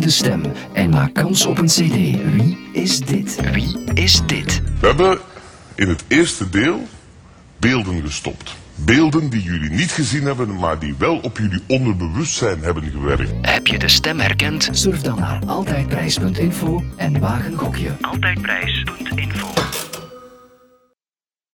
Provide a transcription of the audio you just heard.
de stem en maak kans op een cd. Wie is dit? Wie is dit? We hebben in het eerste deel beelden gestopt. Beelden die jullie niet gezien hebben, maar die wel op jullie onderbewustzijn hebben gewerkt. Heb je de stem herkend? Surf dan naar altijdprijs.info en waag een gokje. Altijdprijs.info